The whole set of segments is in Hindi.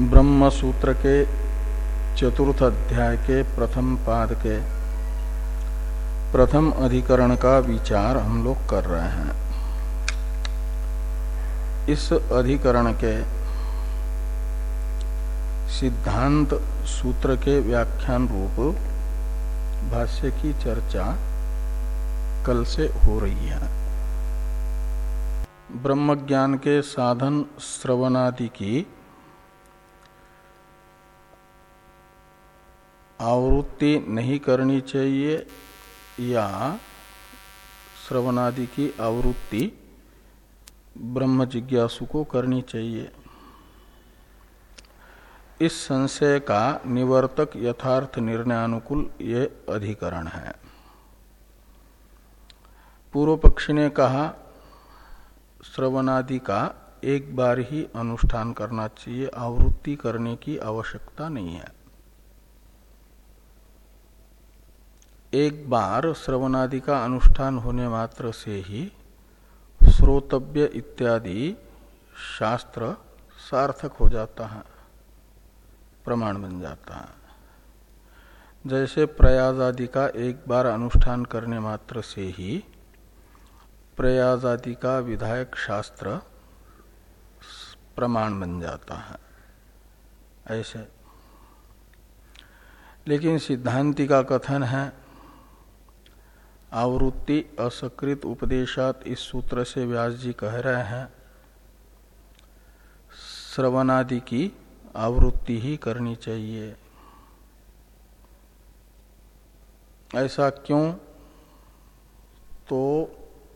ब्रह्म सूत्र के चतुर्थ अध्याय के प्रथम पाद के प्रथम अधिकरण का विचार हम लोग कर रहे हैं। इस अधिकरण के सिद्धांत सूत्र के व्याख्यान रूप भाष्य की चर्चा कल से हो रही है। ब्रह्म ज्ञान के साधन श्रवणादि की आवृत्ति नहीं करनी चाहिए या श्रवणादि की आवृत्ति ब्रह्म जिज्ञासु को करनी चाहिए। इस संशय का निवर्तक यथार्थ निर्णय अनुकूल ये अधिकरण है। पूर्व पक्षी ने कहा, श्रवणादि का एक बार ही अनुष्ठान करना चाहिए, आवृत्ति करने की आवश्यकता नहीं है। एक बार श्रवणादि का अनुष्ठान होने मात्र से ही श्रोतव्य इत्यादि शास्त्र सार्थक हो जाता है, प्रमाण बन जाता है। जैसे प्रयाज आदि का एक बार अनुष्ठान करने मात्र से ही प्रयाज आदि का विधायक शास्त्र प्रमाण बन जाता है, ऐसे। लेकिन सिद्धांति का कथन है आवृत्ति असकृत उपदेशात इस सूत्र से व्यास जी कह रहे हैं, श्रवणादि की आवृत्ति ही करनी चाहिए। ऐसा क्यों? तो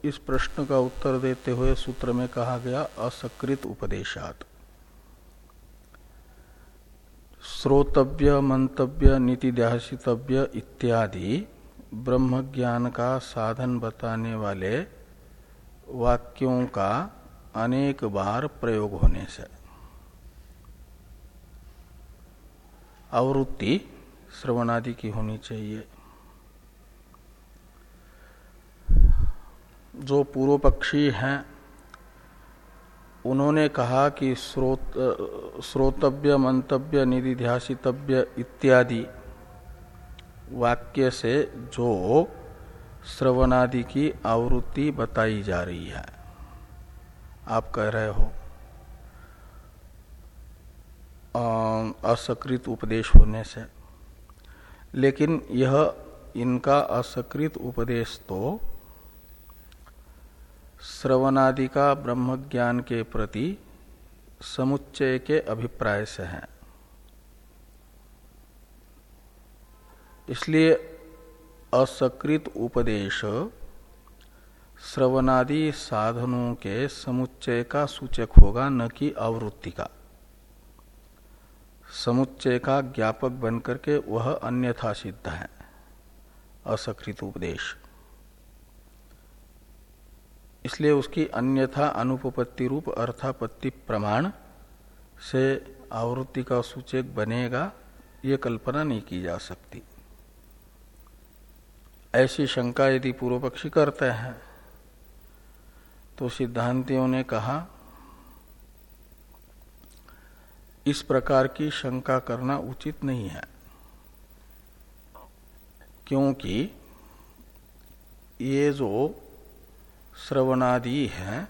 इस प्रश्न का उत्तर देते हुए सूत्र में कहा गया, असकृत उपदेशात। श्रोतव्य, मंतव्य, नीति ध्यासितव्य इत्यादि ब्रह्म ज्ञान का साधन बताने वाले वाक्यों का अनेक बार प्रयोग होने से। आवृत्ति श्रवणादि की होनी चाहिए। जो पूर्व पक्षी हैं, उन्होंने कहा कि श्रोत श्रोतव्य, मंतव्य, निधिध्यासितव्य इत्यादि वाक्य से जो श्रवणादि की आवृत्ति बताई जा रही है। आप कह रहे हो असकृत उपदेश होने से। लेकिन यह इनका असकृत उपदेश तो श्रवणादि का ब्रह्म ज्ञान के प्रति समुच्चय के अभिप्राय से है। इसलिए असकृत उपदेश श्रवणादि साधनों के समुच्चय का सूचक होगा, न कि आवृत्ति का। समुच्चय का ज्ञापक बनकर के वह अन्यथा सिद्ध है, असकृत उपदेश। इसलिए उसकी अन्यथा अनुपपत्ति रूप अर्थापत्ति प्रमाण से आवृत्ति का सूचक बनेगा, ये कल्पना नहीं की जा सकती। ऐसी शंका यदि पूर्व पक्षी करते हैं तो सिद्धांतियों ने कहा, इस प्रकार की शंका करना उचित नहीं है, क्योंकि ये जो श्रवणादि है,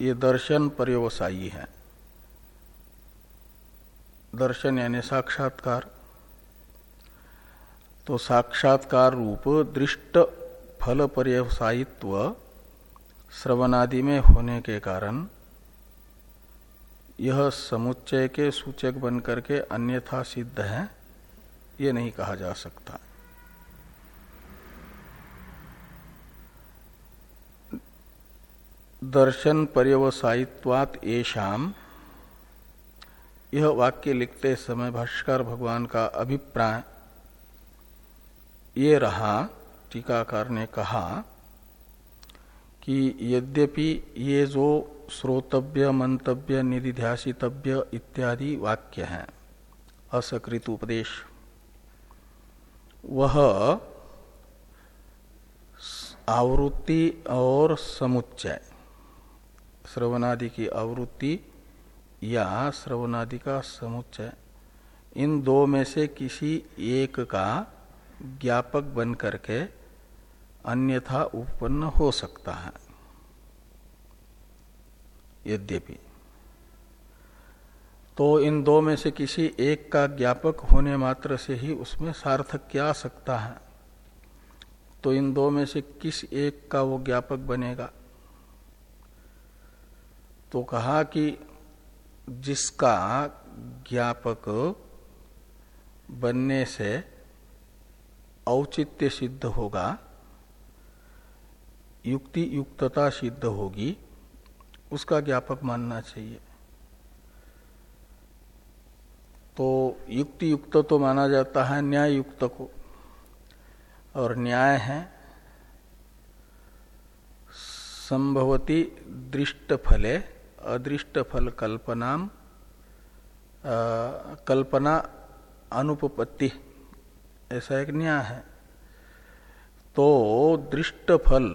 ये दर्शन पर्यवसायी है। दर्शन यानी साक्षात्कार। तो साक्षात्कार रूप दृष्ट फल पर्यवसायित्व श्रवणादि में होने के कारण यह समुच्चय के सूचक बनकर के अन्यथा सिद्ध है, ये नहीं कहा जा सकता। दर्शन पर्यवसायित्वात येषाम यह वाक्य लिखते समय भाष्कर भगवान का अभिप्राय ये रहा, टीकाकार ने कहा कि यद्यपि ये जो श्रोतव्य, मंतव्य, निधिध्यासितव्य इत्यादि वाक्य हैं, असकृत उपदेश, वह आवृत्ति और समुच्चय, श्रवणादि की आवृत्ति या श्रवणादि का समुच्चय, इन दो में से किसी एक का ज्ञापक बन करके अन्यथा उत्पन्न हो सकता है। यद्यपि। तो इन दो में से किसी एक का ज्ञापक होने मात्र से ही उसमें सार्थक क्या सकता है? तो इन दो में से किस एक का वो ज्ञापक बनेगा? तो कहा कि जिसका ज्ञापक बनने से औचित्य सिद्ध होगा, युक्ति युक्तता सिद्ध होगी, उसका ज्ञापक मानना चाहिए। तो युक्ति युक्त तो माना जाता है न्याय युक्त को। और न्याय है संभवती दृष्ट फले, अदृष्ट फल कल्पना कल्पना अनुपपत्ति। ऐसा एक न्याय है। तो दृष्ट फल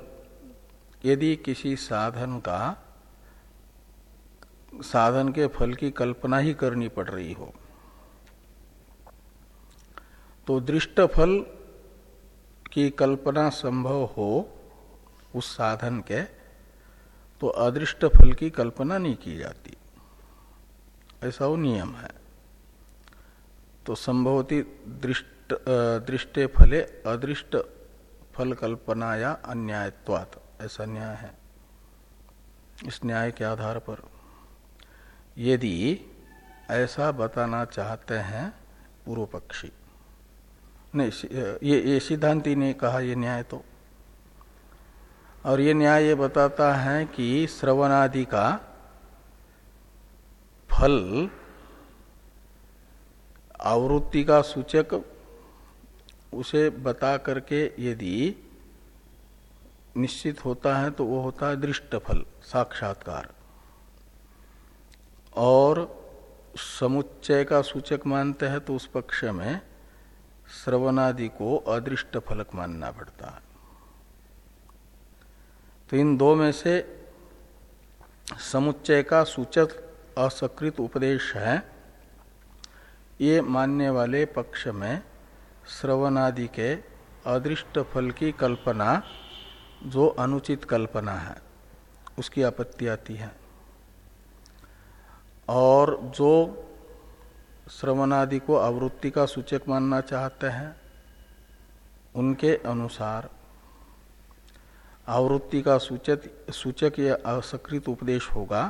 यदि किसी साधन का, साधन के फल की कल्पना ही करनी पड़ रही हो तो दृष्ट फल की कल्पना संभव हो उस साधन के तो अदृष्ट फल की कल्पना नहीं की जाती। ऐसा वो नियम है। तो संभवती दृष्ट दृष्टे फले अदृष्ट फल कल्पना या अन्यायत्वात। ऐसा न्याय है। इस न्याय के आधार पर। यदि ऐसा बताना चाहते हैं पूर्व पक्षी नहीं ये ये सिद्धांति ने कहा ये न्याय तो। और ये न्याय ये बताता है कि श्रवणादि का फल, आवृत्ति का सूचक उसे बता करके यदि निश्चित होता है तो वो होता है दृष्ट फल साक्षात्कार। और समुच्चय का सूचक मानते हैं तो उस पक्ष में श्रवणादि को अदृष्ट फलक मानना पड़ता है। तो इन दो में से समुच्चय का सूचक असकृत उपदेश है। ये मानने वाले पक्ष में श्रवणादि के अदृष्ट फल की कल्पना, जो अनुचित कल्पना है, उसकी आपत्ति आती है। और जो श्रवणादि को आवृत्ति का सूचक मानना चाहते हैं, उनके अनुसार आवृत्ति का सूचक सूचक या असकृत उपदेश होगा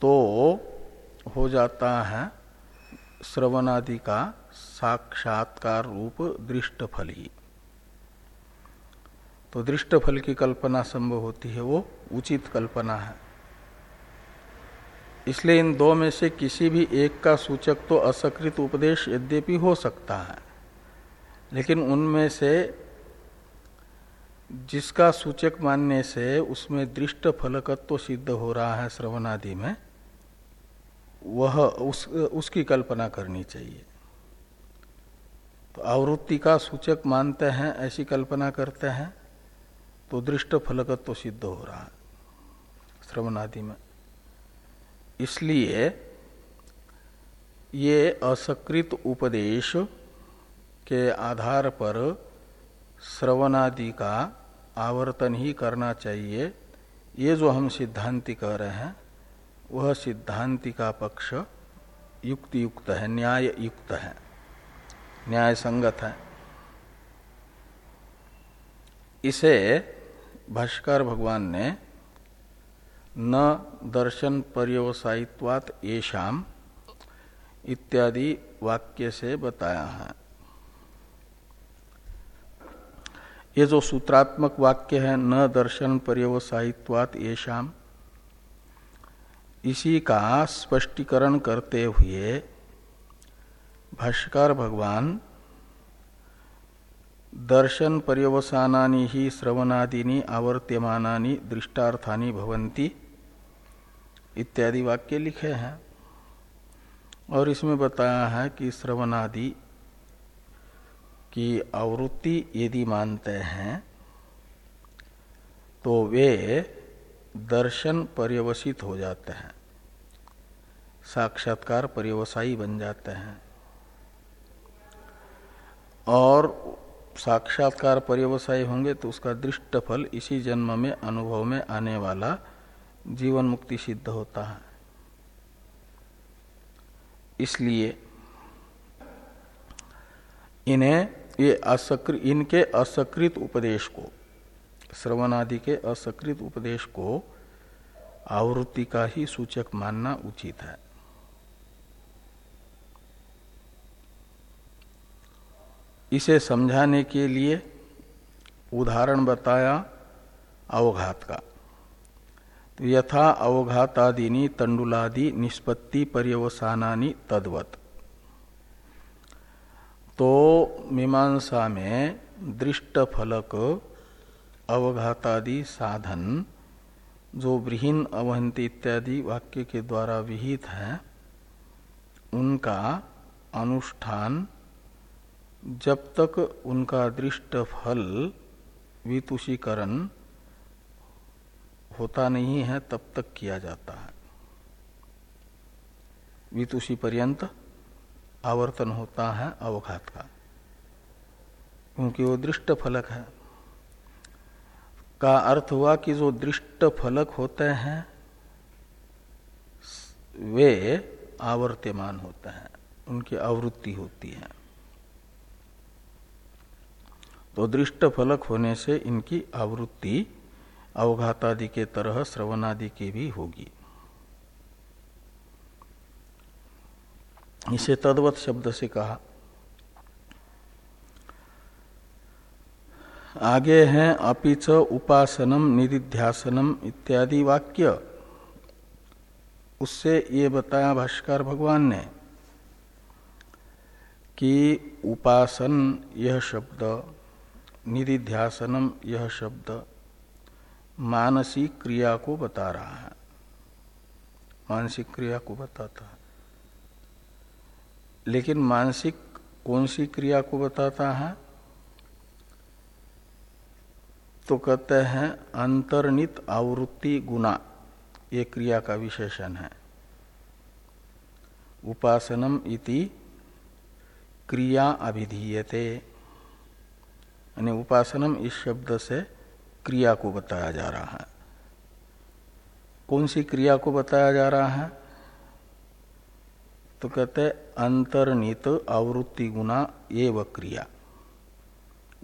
तो हो जाता है श्रवणादि का साक्षात्कार रूप दृष्ट फल ही तो दृष्ट फल की कल्पना संभव होती है, वो उचित कल्पना है। इसलिए इन दो में से किसी भी एक का सूचक तो असकृत उपदेश यद्यपि हो सकता है, लेकिन उनमें से जिसका सूचक मानने से उसमें दृष्ट फलकत्व तो सिद्ध हो रहा है श्रवणादि में, वह उस, उसकी कल्पना करनी चाहिए। तो आवृत्ति का सूचक मानते हैं, ऐसी कल्पना करते हैं तो दृष्ट फलकत्व तो सिद्ध हो रहा है, श्रवणादि में। इसलिए ये असकृत उपदेश के आधार पर श्रवणादि का आवर्तन ही करना चाहिए। ये जो हम सिद्धांति कह रहे हैं, वह सिद्धांति का पक्ष युक्ति युक्त है न्याय युक्त है। न्याय संगत है। इसे भाष्कर भगवान ने न दर्शन पर्यवसायित्वात येषाम इत्यादि वाक्य से बताया है। ये जो सूत्रात्मक वाक्य है, न दर्शन पर्यवसायित्वात ये येषाम, इसी का स्पष्टीकरण करते हुए भाष्कर भगवान, दर्शन पर्यवसानी ही श्रवणादीनी आवर्त्यमानी दृष्टार्थानी भवंती इत्यादि वाक्य लिखे हैं। और इसमें बताया है कि श्रवणादि की आवृत्ति यदि मानते हैं तो वे दर्शन पर्यवसित हो जाते हैं, साक्षात्कार पर्यवसायी बन जाते हैं। और साक्षात्कार पर्यवसायी होंगे तो उसका दृष्ट फल इसी जन्म में, अनुभव में आने वाला जीवन मुक्ति सिद्ध होता है। इसलिए इन्हें, ये असकृत इनके असकृत उपदेश को, श्रवणादि के असकृत उपदेश को आवृत्ति का ही सूचक मानना उचित है। इसे समझाने के लिए उदाहरण बताया अवघात का। तो यथा अवघातादिनी तंडुलादि निष्पत्ति पर्यवसानानी तद्वत। तो मीमांसा में दृष्ट फलक अवघातादि साधन जो ब्रीहीन अवंती इत्यादि वाक्य के द्वारा विहित है, उनका अनुष्ठान जब तक उनका दृष्ट फल वितुषीकरण होता नहीं है, तब तक किया जाता है। वितुषी पर्यंत आवर्तन होता है, अवघात का क्योंकि वो दृष्ट फलक है। का अर्थ हुआ कि जो दृष्ट फलक होते हैं, वे आवर्त्यमान होते हैं, उनकी आवृत्ति होती है। तो दृष्ट फलक होने से इनकी आवृत्ति अवघातादि के तरह श्रवणादि की भी होगी। इसे तद्वत शब्द से कहा। आगे हैं अपिच उपासनम, निधिध्यासनम इत्यादि वाक्य। उससे ये बताया भाष्कर भगवान ने कि उपासन यह शब्द निधिध्यासनम यह शब्द मानसिक क्रिया को बता रहा है। मानसिक क्रिया को बताता है। लेकिन मानसिक कौन सी क्रिया को बताता है? तो कहते हैं अंतर्नित आवृत्ति गुना ये क्रिया का विशेषण है। उपासनम इति क्रिया अभिधीयते। यानी उपासनम इस शब्द से क्रिया को बताया जा रहा है। कौन सी क्रिया को बताया जा रहा है? तो कहते अंतर्नित आवृत्ति गुना एव क्रिया।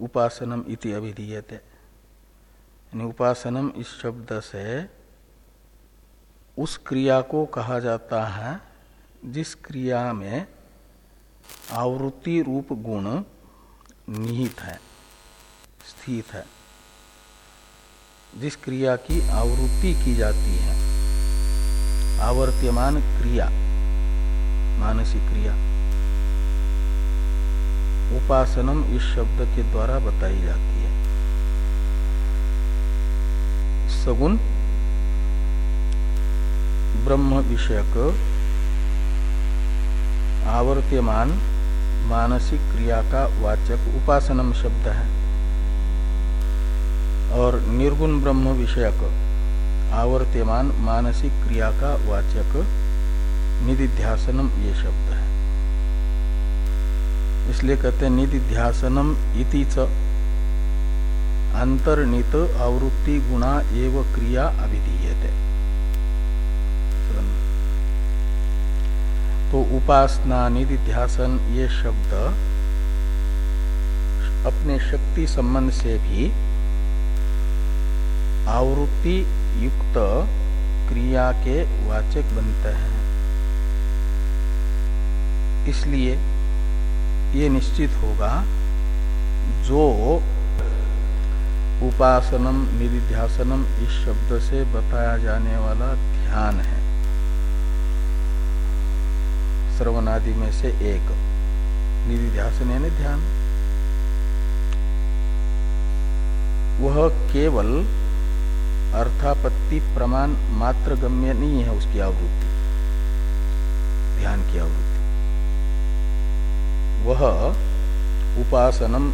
उपासनम इति अभिधीयते। यानी उपासनम इस शब्द से उस क्रिया को कहा जाता है, जिस क्रिया में आवृत्ति रूप गुण निहित है। स्थित है। जिस क्रिया की आवृत्ति की जाती है आवर्त्यमान क्रिया, मानसिक क्रिया, उपासनम इस शब्द के द्वारा बताई जाती है। सगुण, ब्रह्म विषयक आवर्त्यमान मानसिक क्रिया का वाचक उपासनम शब्द है। और निर्गुण ब्रह्म विषयक आवर्त्यमान मानसिक क्रिया का वाचक निधिध्यासनम ये शब्द है। इसलिए कहते हैं, निधिध्यासनम इति च। अंतर्नित आवृत्ति गुणा एव क्रिया अभिधीयते। तो उपासना निधि ध्यासन ये शब्द अपने शक्ति संबंध से भी आवृत्ति युक्त क्रिया के वाचक बनते हैं। इसलिए ये निश्चित होगा, जो उपासनम, निधिध्यासनम इस शब्द से बताया जाने वाला ध्यान है। श्रवणादि में से एक, निधिध्यासन यानी ध्यान। वह केवल अर्थापत्ति प्रमाण मात्र गम्य नहीं है, उसकी आवृत्ति। ध्यान की आवृत्ति। वह उपासनम,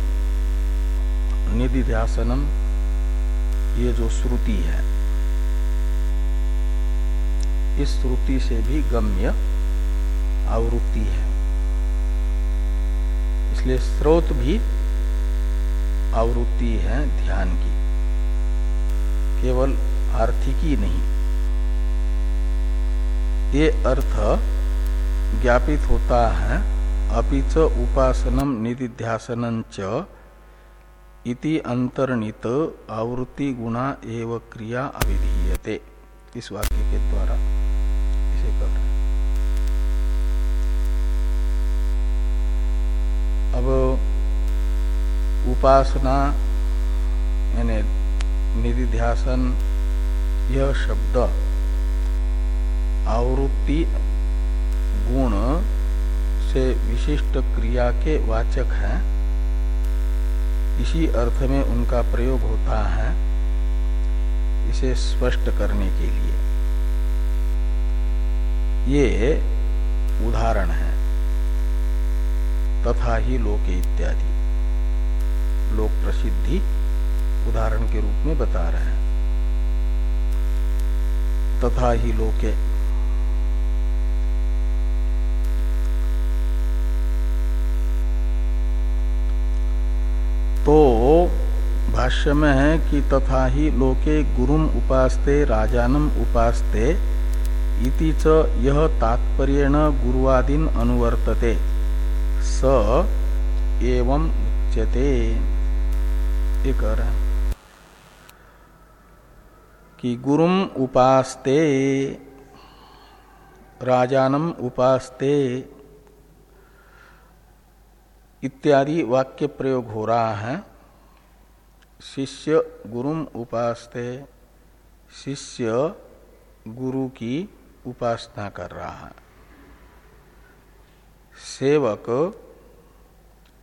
निधिध्यासनम, ये जो श्रुति है, इस श्रुति से भी गम्य आवृत्ति है। इसलिए स्रोत भी आवृत्ति है ध्यान की। केवल आर्थिकी नहीं। ये अर्थ ज्ञापित होता है अपिच उपासनम निधिध्यासन च इति आवृत्ति गुणा एव क्रिया अविधीयते। इस वाक्य के द्वारा इसे कर रहे अब उपासना, यानी निधिध्यासन यह शब्द आवृत्ति गुण से विशिष्ट क्रिया के वाचक है। इसी अर्थ में उनका प्रयोग होता है इसे स्पष्ट करने के लिए। ये उदाहरण है। तथा ही लोके इत्यादि। लोक प्रसिद्धि उदाहरण के रूप में बता रहे हैं। तथा ही लोके। तो भाष्य में है कि तथा ही लोके गुरुम उपास्ते, राजानम उपास्ते, इति च यह तात्पर्येण गुरुवादीन अनुवर्तते। स एवं उच्यते। एक कि गुरुम उपास्ते, राजानम उपास्ते। इत्यादि वाक्य प्रयोग हो रहा है। शिष्य गुरुम उपासते, शिष्य गुरु की उपासना कर रहा है। सेवक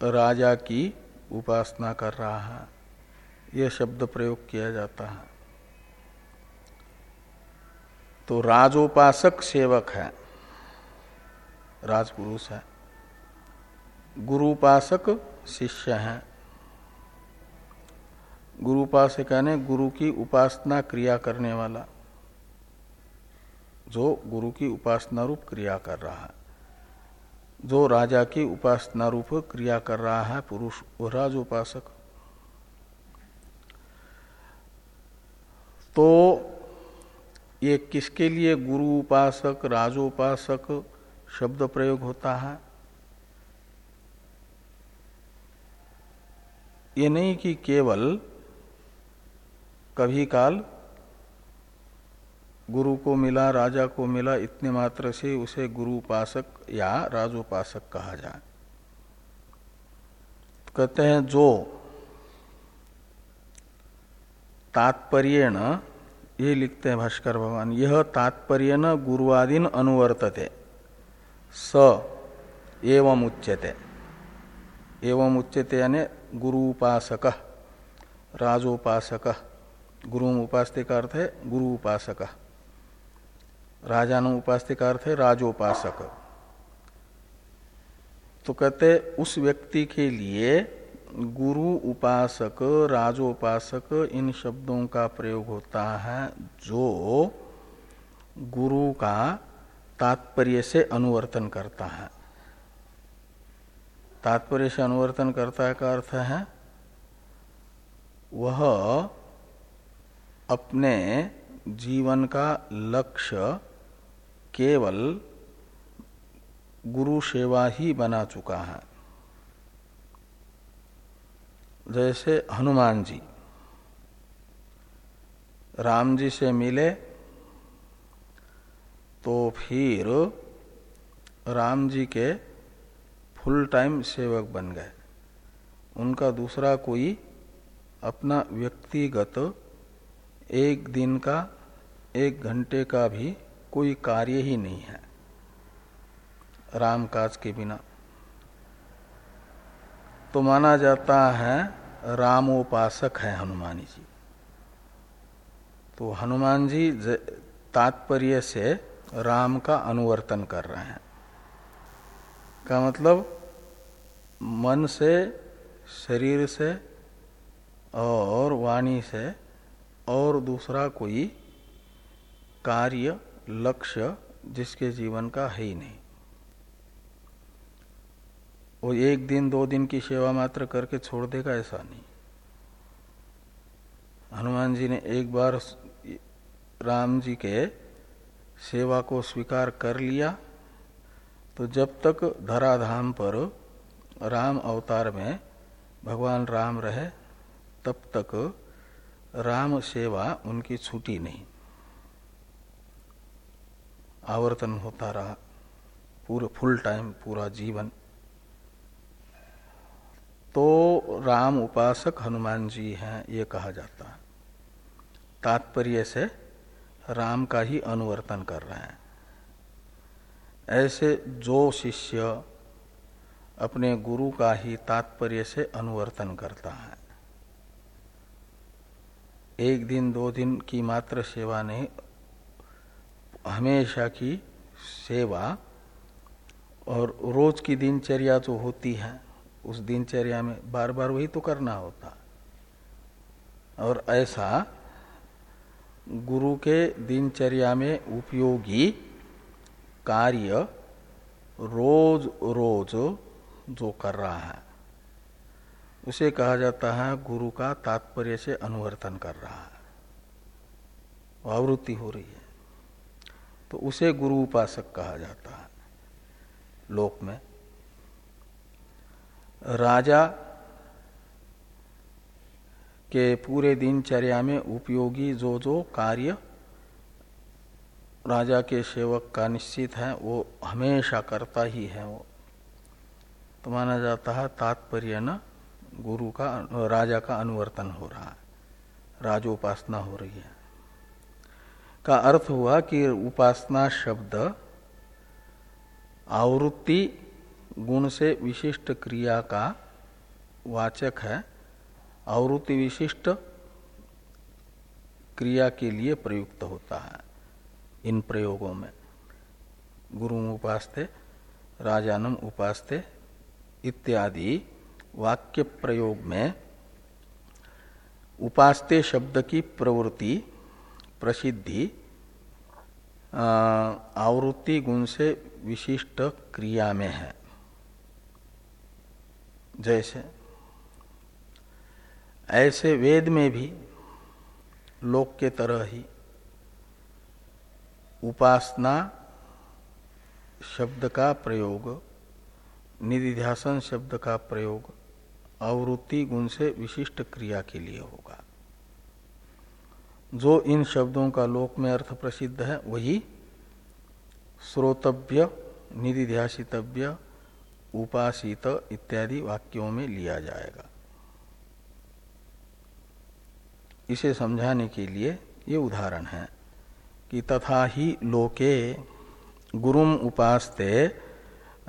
राजा की उपासना कर रहा है। यह शब्द प्रयोग किया जाता है। तो राजोपासक सेवक है। राजपुरुष है। गुरुपासक शिष्य है। गुरुपासक यानी गुरु की उपासना क्रिया करने वाला, जो गुरु की उपासना रूप क्रिया कर रहा है, जो राजा की उपासना रूप क्रिया कर रहा है, पुरुष वो राजोपासक। तो ये किसके लिए गुरु उपासक, राजोपासक शब्द प्रयोग होता है? ये नहीं कि केवल कभी काल गुरु को मिला, राजा को मिला, इतने मात्र से उसे गुरु उपासक या राजोपासक कहा जाए। कहते हैं, जो तात्पर्य न ये लिखते हैं भास्कर भगवान, यह तात्पर्य न गुरुवादीन अनुवर्तते, स एवं उच्यते। एवं उच्यते यानी गुरु उपासक राजोपासक, गुरु उपासते का अर्थ है गुरु उपासक राजानु उपासते का अर्थ है राजोपासक। तो कहते उस व्यक्ति के लिए गुरु उपासक, राजोपासक इन शब्दों का प्रयोग होता है जो गुरु का तात्पर्य से अनुवर्तन करता है। तात्पर्य से अनुवर्तन करता का अर्थ है, वह अपने जीवन का लक्ष्य केवल गुरु सेवा ही बना चुका है। जैसे हनुमान जी। राम जी से मिले तो फिर राम जी के फुल टाइम सेवक बन गए। उनका दूसरा कोई अपना व्यक्तिगत एक दिन का, एक घंटे का भी कोई कार्य ही नहीं है। राम काज के बिना। तो माना जाता है रामोपासक है हनुमान जी। तो हनुमान जी तात्पर्य से राम का अनुवर्तन कर रहे हैं। का मतलब मन से, शरीर से और वाणी से और दूसरा कोई कार्य, लक्ष्य जिसके जीवन का है ही नहीं। वो एक दिन, दो दिन की सेवा मात्र करके छोड़ देगा, ऐसा नहीं। हनुमान जी ने एक बार राम जी के सेवा को स्वीकार कर लिया। तो जब तक धराधाम पर राम अवतार में भगवान राम रहे, तब तक राम सेवा उनकी छूटी नहीं। आवर्तन होता रहा, पूरे फुल टाइम पूरा जीवन। तो राम उपासक हनुमान जी हैं, ये कहा जाता है। तात्पर्य से राम का ही अनुवर्तन कर रहे हैं। ऐसे जो शिष्य अपने गुरु का ही तात्पर्य से अनुवर्तन करता है। एक दिन, दो दिन की मात्र सेवा नहीं, हमेशा की सेवा और रोज की दिनचर्या जो होती है उस दिनचर्या में बार बार वही तो करना होता। और ऐसा गुरु के दिनचर्या में उपयोगी कार्य रोज रोज जो कर रहा है, उसे कहा जाता है गुरु का तात्पर्य से अनुवर्तन कर रहा है। आवृत्ति हो रही है। तो उसे गुरु उपासक कहा जाता है। लोक में राजा के पूरे दिनचर्या में उपयोगी जो जो कार्य राजा के सेवक का निश्चित है, वो हमेशा करता ही है वो। तो माना जाता है, तात्पर्य न, गुरु का, राजा का अनुवर्तन हो रहा है, राजोपासना हो रही है। का अर्थ हुआ कि उपासना शब्द, आवृत्ति गुण से विशिष्ट क्रिया का वाचक है। आवृत्ति विशिष्ट क्रिया के लिए प्रयुक्त होता है इन प्रयोगों में। गुरु उपास्ते, राजानम उपास्ते इत्यादि वाक्य प्रयोग में उपास्ते शब्द की प्रवृत्ति, प्रसिद्धि आवृत्ति गुण से विशिष्ट क्रिया में है। जैसे। ऐसे वेद में भी लोक के तरह ही उपासना शब्द का प्रयोग, निधिध्यासन शब्द का प्रयोग, आवृत्ति गुण से विशिष्ट क्रिया के लिए होगा। जो इन शब्दों का लोक में अर्थ प्रसिद्ध है, वही श्रोतव्य, निधिध्यासितव्य उपासित इत्यादि वाक्यों में लिया जाएगा। इसे समझाने के लिए ये उदाहरण है कि तथा ही लोके गुरुम उपास्ते,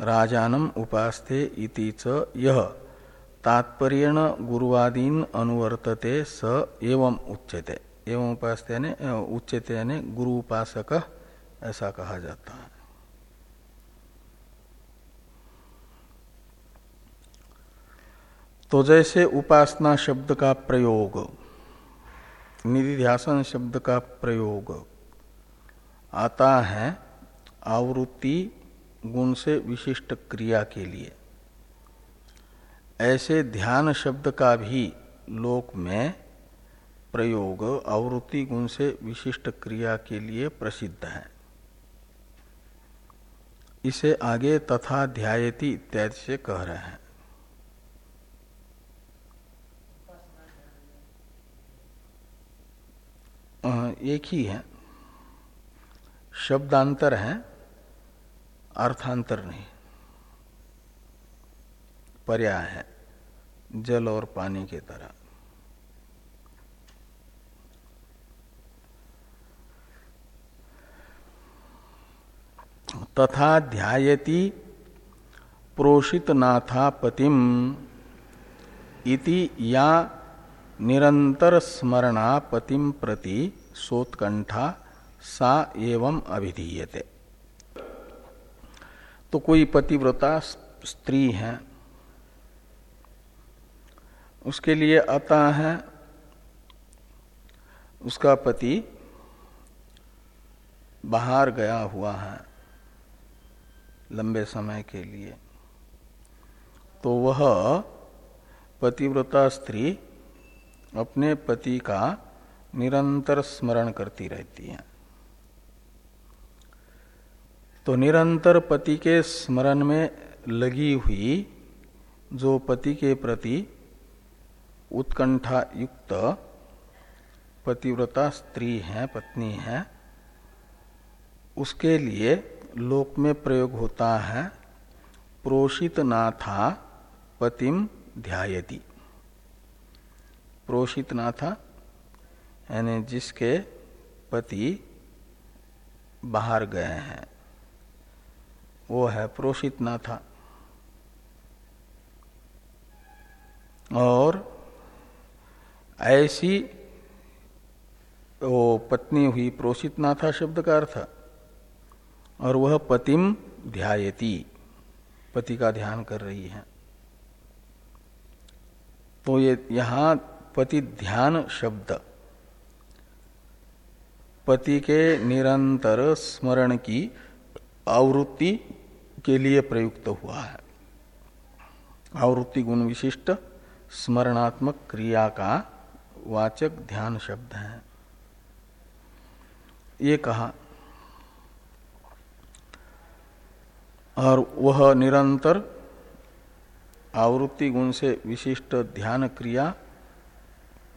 राजानम उपास्ते इति च यह तात्पर्यण गुरुवादीन अनुवर्तते स एवं उच्यते। एवं उपास्ते यानी, उच्यते यानी गुरु उपासक ऐसा कहा जाता है। तो जैसे उपासना शब्द का प्रयोग, निधिध्यासन शब्द का प्रयोग, आता है आवृत्ति गुण से विशिष्ट क्रिया के लिए। ऐसे ध्यान शब्द का भी लोक में प्रयोग आवृत्ति गुण से विशिष्ट क्रिया के लिए प्रसिद्ध है। इसे आगे तथा ध्यायती इत्यादि से कह रहे हैं। एक ही है। शब्दांतर है, अर्थांतर नहीं। पर्याय है, जल और पानी के तरह। तथा ध्यायति प्रोषित नाथा पतिम इति या निरंतर स्मरणा पतिम प्रति सोत्कंठा सा एवं अभिधीयते। तो कोई पतिव्रता स्त्री है, उसके लिए आता है, उसका पति बाहर गया हुआ है लंबे समय के लिए तो वह पतिव्रता स्त्री अपने पति का निरंतर स्मरण करती रहती है। तो निरंतर पति के स्मरण में लगी हुई जो पति के प्रति उत्कंठा युक्त पतिव्रता स्त्री है, पत्नी है, उसके लिए लोक में प्रयोग होता है प्रोषित नाथा पतिम ध्यायति। प्रोषित नाथा यानी जिसके पति बाहर गए हैं, वो है प्रोषित नाथा और ऐसी वो पत्नी हुई प्रोषित नाथा शब्द का अर्थ, और वह पतिम ध्यायती, पति का ध्यान कर रही है। तो ये यहाँ पति ध्यान शब्द। पति के निरंतर स्मरण की आवृत्ति के लिए प्रयुक्त हुआ है। आवृत्ति गुण विशिष्ट, स्मरणात्मक क्रिया का वाचक ध्यान शब्द है। ये कहा, और वह निरंतर आवृत्ति गुण से विशिष्ट ध्यान क्रिया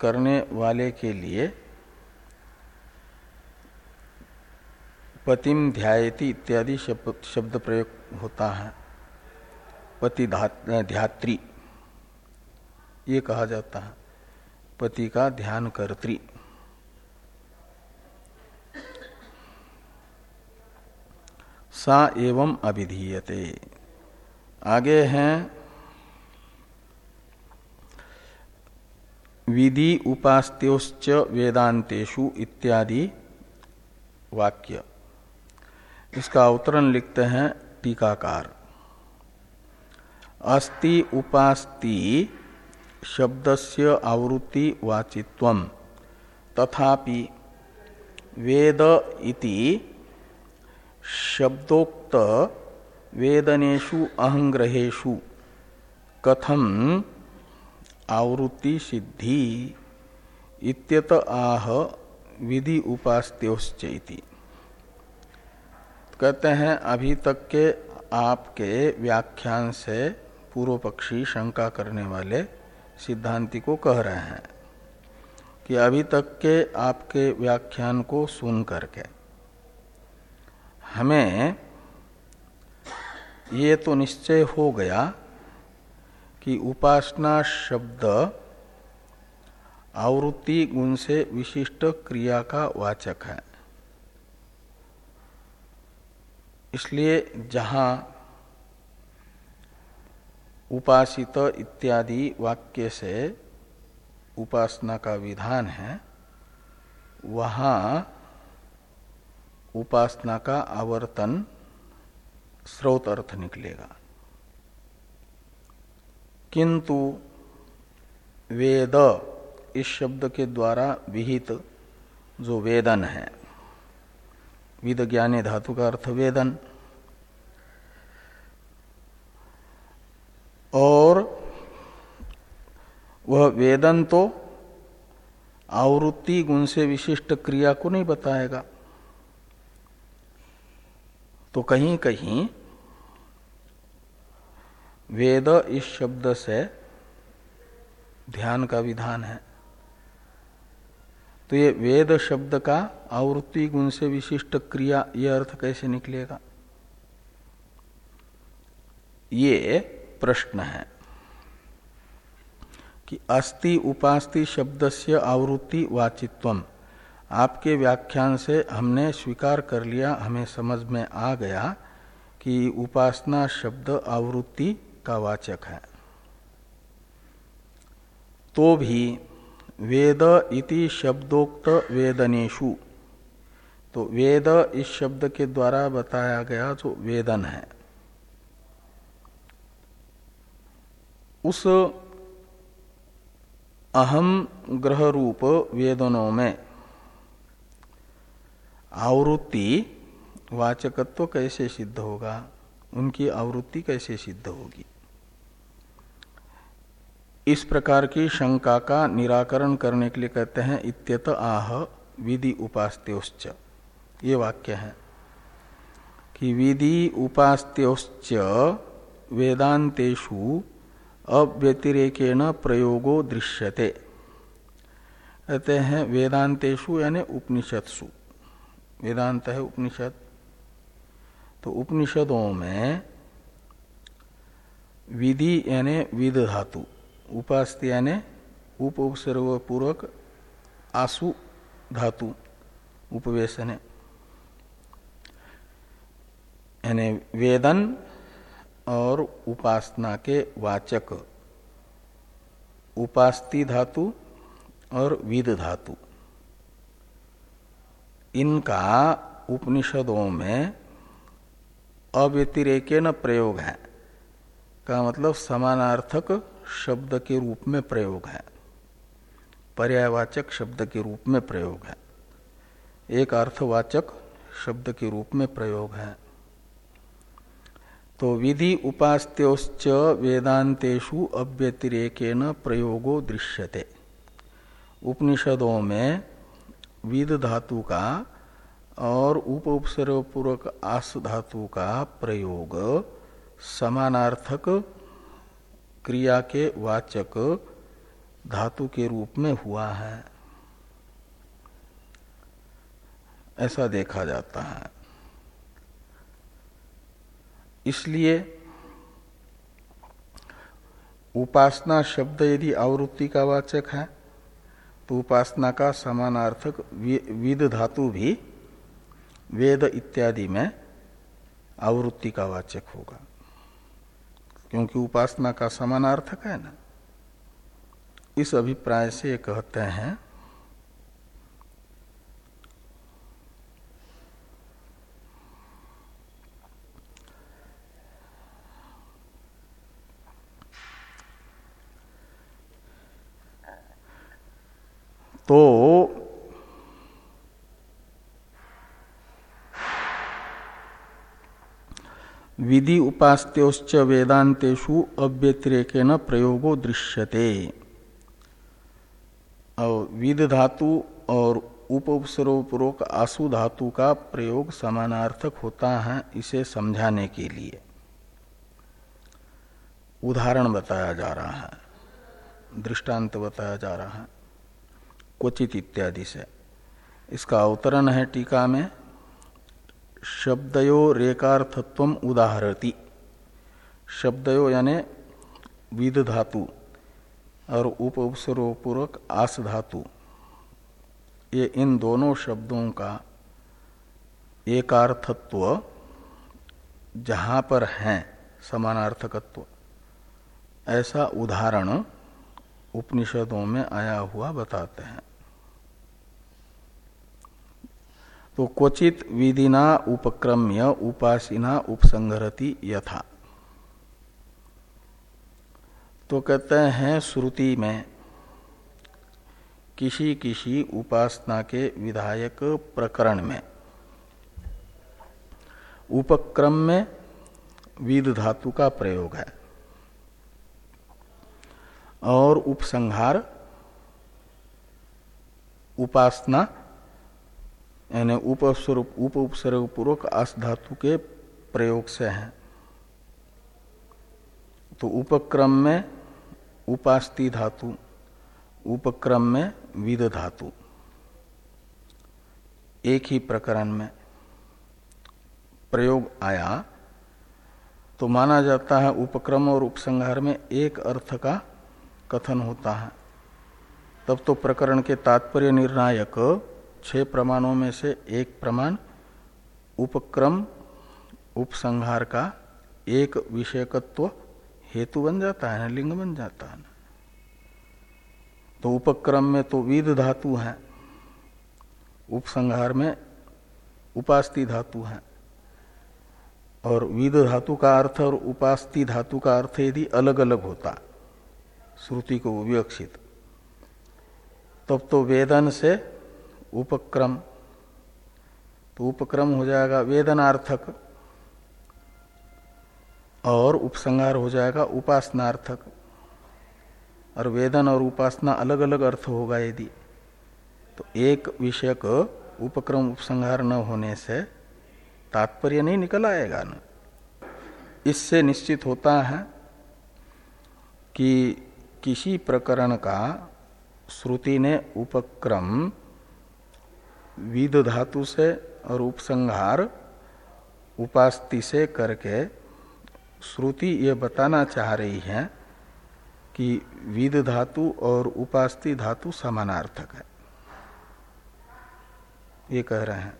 करने वाले के लिए पतिम ध्यायति इत्यादि शब्द प्रयोग होता है। पति ध्यात्री, ये कहा जाता है। पति का ध्यान कर्त्री। सा एवं अभिधीयते। आगे हैं विधि उपास्त्योश्च वेदांतेशु इत्यादि वाक्य। इसका अवतरण लिखते हैं टीकाकार। अस्ति उपास्ति शब्दस्य आवृत्ति वाचित्व तथापि वेद इति शब्दोक्त वेदनेशु अहंग्रहेशु कथम आवृत्ति सिद्धि इत्यत आह विधि उपास्त्योश्चैति। कहते हैं, अभी तक के आपके व्याख्यान से पूर्व पक्षी शंका करने वाले सिद्धांति को कह रहे हैं कि अभी तक के आपके व्याख्यान को सुन करके हमें ये तो निश्चय हो गया कि उपासना शब्द आवृत्ति गुण से विशिष्ट क्रिया का वाचक है। इसलिए जहाँ उपासित इत्यादि वाक्य से उपासना का विधान है, वहाँ उपासना का आवर्तन स्रोत अर्थ निकलेगा। किंतु वेद इस शब्द के द्वारा विहित जो वेदन है। विद ज्ञाने धातु का अर्थ वेदन। और वह वेदन तो आवृत्ति गुण से विशिष्ट क्रिया को नहीं बताएगा। तो कहीं कहीं वेद इस शब्द से ध्यान का विधान है। तो ये वेद शब्द का आवृत्ति गुण से विशिष्ट क्रिया यह अर्थ कैसे निकलेगा? ये प्रश्न है कि अस्ति उपास्ति शब्द से आवृत्ति वाचित्व। आपके व्याख्यान से हमने स्वीकार कर लिया, हमें समझ में आ गया कि उपासना शब्द आवृत्ति का वाचक है। तो भी वेद इति शब्दोक्त वेदनेशु तो वेद इस शब्द के द्वारा बताया गया जो वेदन है। उस अहम ग्रह रूप वेदनों में आवृत्ति वाचकत्व कैसे सिद्ध होगा? उनकी आवृत्ति कैसे सिद्ध होगी? इस प्रकार की शंका का निराकरण करने के लिए कहते हैं, इत्यत आह विधि उपास्त्योश्च। ये वाक्य है कि विधि उपास्त्योश्च वेदांतेषु अव्यतिरेकेण प्रयोगो दृश्यते। कहते हैं वेदांतेशु यानी उपनिषदसु वेदांत है उपनिषद। तो उपनिषदों में विधि यानी विद धातु उपास्त यानी उप उपसर्ग पूर्वक आसु धातु उपवेशन यानी वेदन और उपासना के वाचक, उपास्ति धातु और विद धातु। इनका उपनिषदों में अव्यतिरेके न प्रयोग है। का मतलब समानार्थक शब्द के रूप में प्रयोग है। पर्यायवाचक शब्द के रूप में प्रयोग है। एक अर्थवाचक शब्द के रूप में प्रयोग है। तो विधि उपास्त्योश्च वेदांतेषु अव्यतिरेकेन प्रयोगो दृश्यते। उपनिषदों में विद धातु का और उप उपसर्ग पूर्वक आस धातु का प्रयोग समानार्थक क्रिया के वाचक धातु के रूप में हुआ है। ऐसा देखा जाता है। इसलिए उपासना शब्द यदि आवृत्ति का वाचक है तो उपासना का समानार्थक विद धातु भी वेद इत्यादि में आवृत्ति का वाचक होगा। क्योंकि उपासना का समानार्थक है ना? इस अभिप्राय से ये कहते हैं तो विधि उपास्त्योश्च वेदांतेषु अव्यतिरेकेन प्रयोगो दृश्यते। और धातु और उपसर्वपूर्वक आसु धातु का प्रयोग समानार्थक होता है इसे समझाने के लिए। उदाहरण बताया जा रहा है, दृष्टांत बताया जा रहा है, क्वचित इत्यादि से। इसका अवतरण है टीका में। शब्दयो रेकार्थत्व उदाहरती। शब्दयो यानी विध धातु और उप आस धातु ये इन दोनों शब्दों का एकार्थत्व जहाँ पर है समानार्थकत्व। ऐसा उदाहरण उपनिषदों में आया हुआ बताते हैं। तो क्वचित विधिना उपक्रम्य उपासिना उपसंगरति यथा। तो कहते हैं श्रुति में, किसी किसी उपासना के विधायक प्रकरण में उपक्रम में विद धातु का प्रयोग है और उपसंहार उपासना यानी उपस्वरूप उप उपसर्ग पूर्वक आस धातु के प्रयोग से है। तो उपक्रम में उपास्ति धातु, उपक्रम में विद धातु, एक ही प्रकरण में प्रयोग आया। तो माना जाता है उपक्रम और उपसंहार में एक अर्थ का कथन होता है। तब तो प्रकरण के तात्पर्य निर्णायक छह प्रमाणों में से एक प्रमाण, उपक्रम, उपसंहार का एक विषयकत्व हेतु बन जाता है, लिंग बन जाता है। तो उपक्रम में तो विध धातु है, उपसंहार में उपास्ति धातु है। और विध धातु का अर्थ और उपास्ति धातु का अर्थ यदि अलग अलग होता, श्रुति को विवक्षित, तब तो वेदन से उपक्रम तो उपक्रम हो जाएगा वेदनार्थक और उपसंहार हो जाएगा उपासनार्थक। और वेदन और उपासना अलग अलग अर्थ होगा यदि तो एक विषयक उपक्रम उपसंहार न होने से तात्पर्य नहीं निकल आएगा ना। इससे निश्चित होता है कि किसी प्रकरण का श्रुति ने उपक्रम विद धातु से और उपसंहार उपास्ति से करके श्रुति ये बताना चाह रही है कि विद धातु और उपास्ति धातु समानार्थक है। ये कह रहे हैं।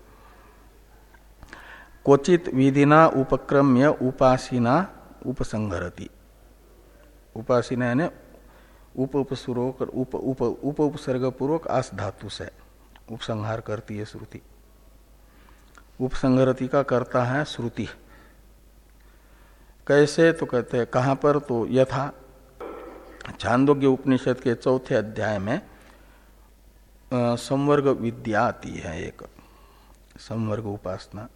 क्वचित विधिना उपक्रम्य उपासीना उपसंहरती। उपासीना यानी उप उपसर्ग पूर्वक आस धातु से। उपसंहार करती है श्रुति। उपसंहरति का करता है श्रुति। कैसे? तो कहते हैं, कहाँ पर? तो यथा छांदोग्य उपनिषद के चौथे अध्याय में संवर्ग विद्या आती है एक। संवर्ग उपासना।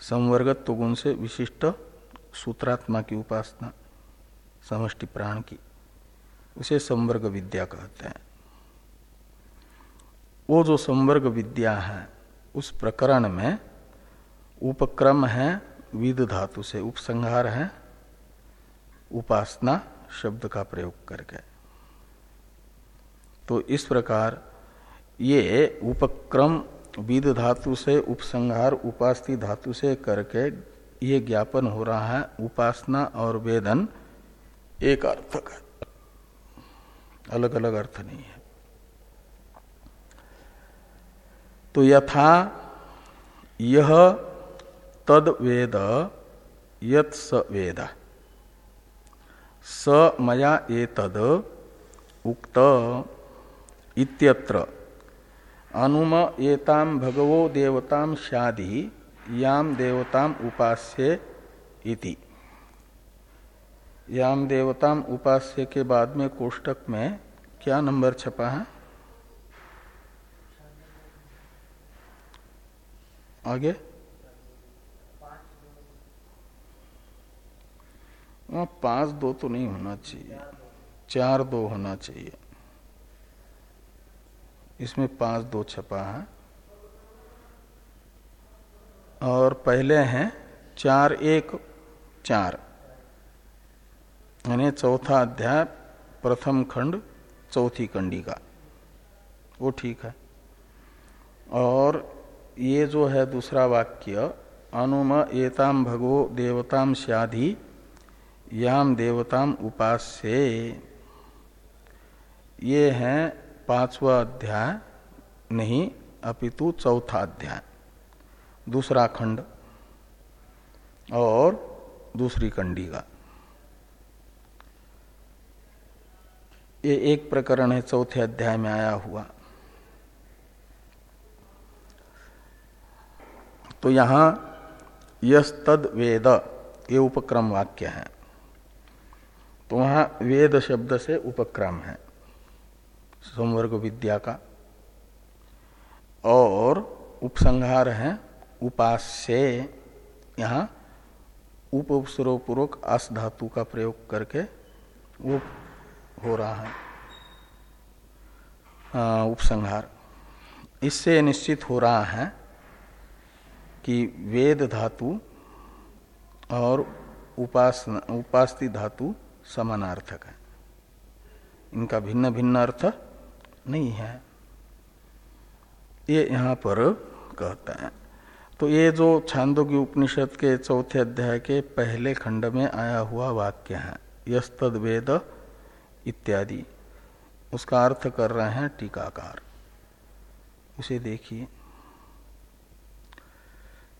संवर्गत्व गुण से विशिष्ट सूत्रात्मा की उपासना, समष्टि प्राण की। उसे संवर्ग विद्या कहते हैं। वो जो संवर्ग विद्या है, उस प्रकरण में उपक्रम है, विद धातु से उपसंहार है, उपासना शब्द का प्रयोग करके। तो इस प्रकार ये उपक्रम विद धातु से उपसंहार उपास्ति धातु से करके ये ज्ञापन हो रहा है, उपासना और वेदन एक अर्थ का। अलग अलग अर्थ नहीं है। तो यथा यह तद वेद यत स वेद। स मया ए तद उक्त इत्यत्र। अनुम एताम भगवो देवताम शादी याम देवताम उपास्य इति। याम देवताम उपास्य के बाद में कोष्टक में क्या नंबर छपा है? आगे? पाँच दो तो नहीं होना चाहिए। चार दो होना चाहिए। इसमें पाँच दो छपा है। और पहले हैं चार एक चार। यानी चौथा अध्याय, प्रथम खंड, चौथी कंडी का वो ठीक है। और ये जो है दूसरा वाक्य, अनुम एताम भगवो देवताम श्याधि याम देवताम उपास्य। ये है पांचवा अध्याय, नहीं, अपितु चौथा अध्याय, दूसरा खंड और दूसरी कंडी का ये एक प्रकरण है, चौथे अध्याय में आया हुआ। तो यहाँ यद वेद ये उपक्रम वाक्य है। तो वहाँ वेद शब्द से उपक्रम है। संवर्ग विद्या का। और उपसंहार है उपास्य। यहाँ उप पूर्वक अस धातु का प्रयोग करके वो हो रहा है, उपसंहार। इससे निश्चित हो रहा है कि वेद धातु और उपासना, उपास्ति धातु समानार्थक है। इनका भिन्न भिन्न अर्थ नहीं है। ये यहाँ पर कहता है। तो ये जो छांदोग्य उपनिषद के चौथे अध्याय के पहले खंड में आया हुआ वाक्य है यस्तद वेद इत्यादि। उसका अर्थ कर रहे हैं टीकाकार। उसे देखिए।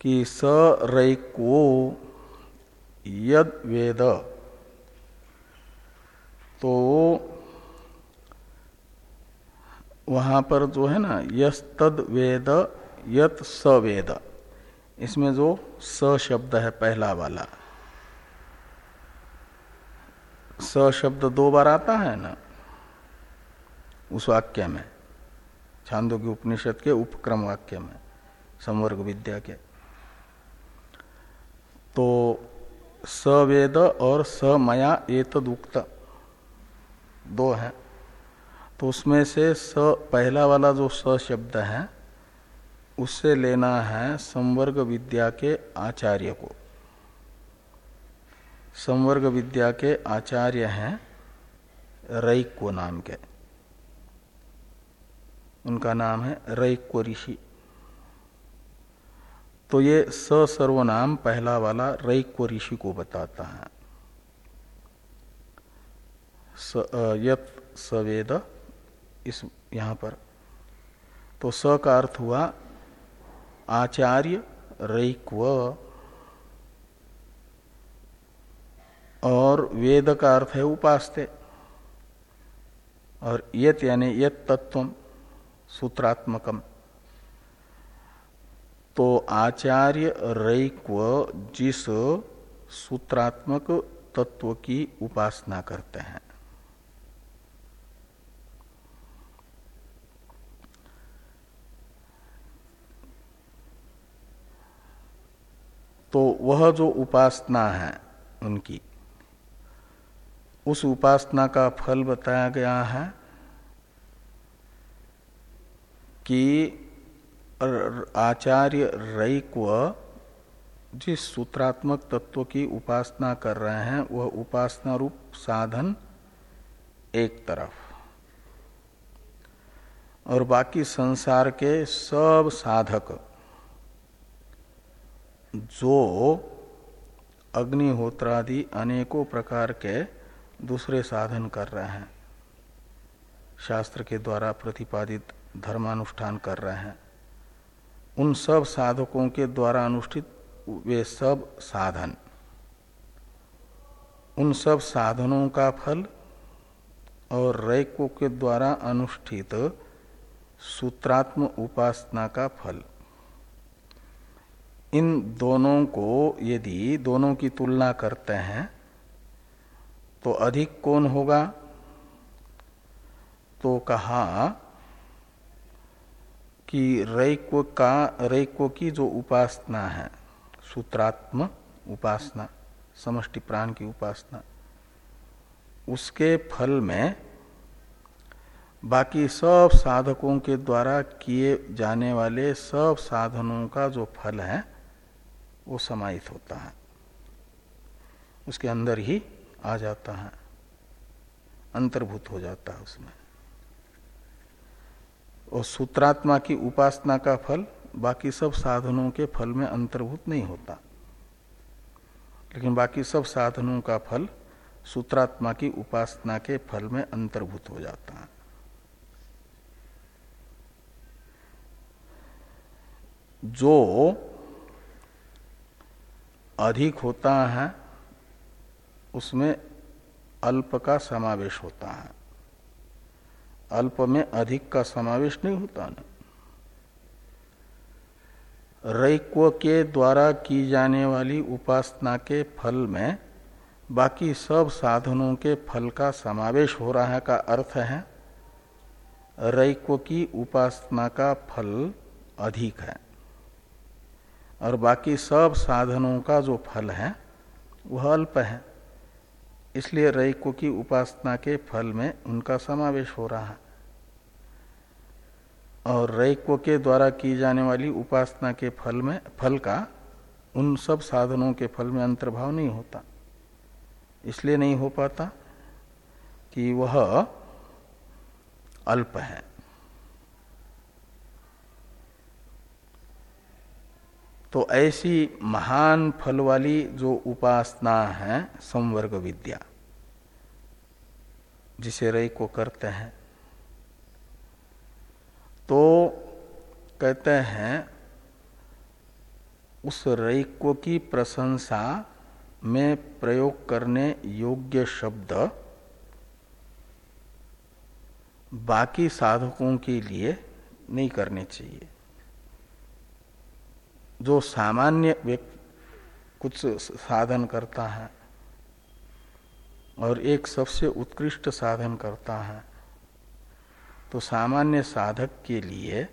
कि स रैको यद वेद तो वहाँ पर जो है ना यद वेद यत स वेद इसमें जो स शब्द है पहला वाला। स शब्द दो बार आता है ना, उस वाक्य में छांदो के उपनिषद के उपक्रम वाक्य में, संवर्ग विद्या के। तो सवेद और स मया एतद उक्त दो हैं। तो उसमें से स, पहला वाला जो स शब्द है उससे लेना है संवर्ग विद्या के आचार्य को। संवर्ग विद्या के आचार्य हैं रईक्व नाम के। उनका नाम है रईक्व ऋषि। तो ये स सर्वनाम पहला वाला रईक्व ऋषि को बताता है। स यत सवेद इस यहाँ पर। तो स का अर्थ हुआ आचार्य रईक्व और वेद का अर्थ है उपास्ते। और यत यानी यत तत्व, सूत्रात्मकम। तो आचार्य रैक्व जिस सूत्रात्मक तत्व की उपासना करते हैं। तो वह जो उपासना है उनकी, उस उपासना का फल बताया गया है कि आचार्य रईक्व जिस सूत्रात्मक तत्व की उपासना कर रहे हैं, वह उपासना रूप साधन एक तरफ़। और बाकी संसार के सब साधक जो अग्निहोत्रादि अनेकों प्रकार के दूसरे साधन कर रहे हैं, शास्त्र के द्वारा प्रतिपादित धर्मानुष्ठान कर रहे हैं। उन सब साधकों के द्वारा अनुष्ठित वे सब साधन। उन सब साधनों का फल और रैको के द्वारा अनुष्ठित सूत्रात्म उपासना का फल। इन दोनों को यदि दोनों की तुलना करते हैं तो अधिक कौन होगा? तो कहा कि रैक्व का रैक्व की जो उपासना है, सूत्रात्म उपासना, समष्टि प्राण की उपासना, उसके फल में बाकी सब साधकों के द्वारा किए जाने वाले सब साधनों का जो फल है, वो समाहित होता है। उसके अंदर ही आ जाता है, अंतर्भूत हो जाता है उसमें। और सूत्रात्मा की उपासना का फल बाकी सब साधनों के फल में अंतर्भूत नहीं होता। लेकिन बाकी सब साधनों का फल सूत्रात्मा की उपासना के फल में अंतर्भूत हो जाता है। जो अधिक होता है, उसमें अल्प का समावेश होता है। अल्प में अधिक का समावेश नहीं होता ना। रैक्व के द्वारा की जाने वाली उपासना के फल में बाकी सब साधनों के फल का समावेश हो रहा है का अर्थ है, रैक्व की उपासना का फल अधिक है। और बाकी सब साधनों का जो फल है, वह अल्प है। इसलिए रैको की उपासना के फल में उनका समावेश हो रहा है। और रैको के द्वारा की जाने वाली उपासना के फल में, फल का, उन सब साधनों के फल में अंतर्भाव नहीं होता। इसलिए नहीं हो पाता कि वह अल्प है। तो ऐसी महान फल वाली जो उपासना है, संवर्ग विद्या, जिसे रई को करते हैं तो कहते हैं, उस रईको की प्रशंसा में प्रयोग करने योग्य शब्द बाकी साधकों के लिए नहीं करने चाहिए। जो सामान्य व्यक्ति कुछ साधन करता है और एक सबसे उत्कृष्ट साधन करता है तो सामान्य साधक के लिए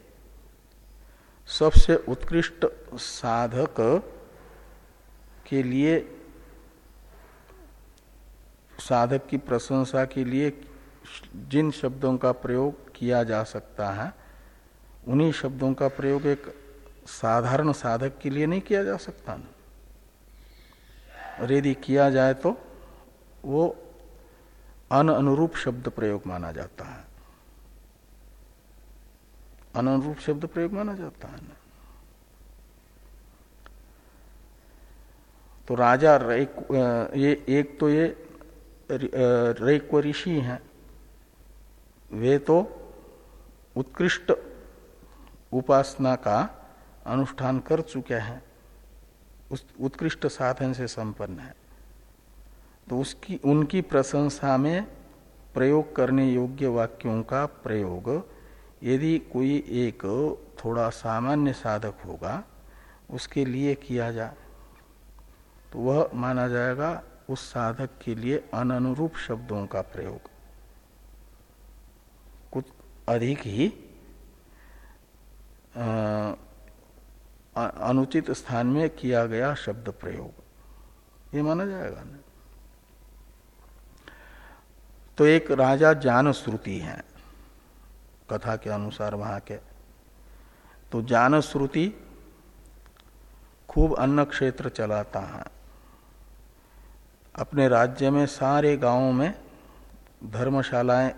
सबसे उत्कृष्ट साधक के लिए, साधक की प्रशंसा के लिए जिन शब्दों का प्रयोग किया जा सकता है, उन्हीं शब्दों का प्रयोग एक साधारण साधक के लिए नहीं किया जा सकता और यदि किया जाए तो वो अन अनुरूप शब्द प्रयोग माना जाता है। अनुरूप शब्द प्रयोग माना जाता है ना। तो राजा रेक ये एक तो ये रेक ऋषि हैं। वे तो उत्कृष्ट उपासना का अनुष्ठान कर चुके हैं। उस उत्कृष्ट साधन से संपन्न है। तो उसकी, उनकी प्रशंसा में प्रयोग करने योग्य वाक्यों का प्रयोग यदि कोई एक थोड़ा सामान्य साधक होगा, उसके लिए किया जाए तो वह माना जाएगा उस साधक के लिए अनुरूप शब्दों का प्रयोग। कुछ अधिक ही अनुचित स्थान में किया गया शब्द प्रयोग। ये माना जाएगा। ना तो एक राजा जान श्रुति है। कथा के अनुसार वहाँ के। तो जान श्रुति खूब अन्न क्षेत्र चलाता है। अपने राज्य में सारे गाँवों में धर्मशालाएँ,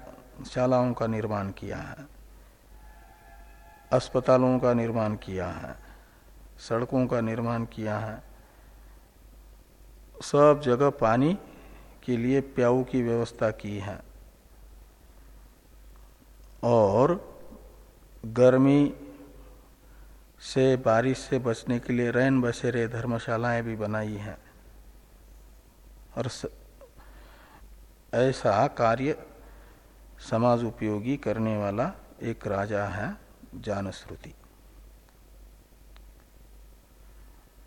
शालाओं का निर्माण किया है। अस्पतालों का निर्माण किया है। सड़कों का निर्माण किया है। सब जगह पानी के लिए प्याऊ की व्यवस्था की है। और गर्मी से बारिश से बचने के लिए रैन बसेरे धर्मशालाएँ भी बनाई हैं। और स, ऐसा कार्य समाज उपयोगी करने वाला एक राजा है जानश्रुति।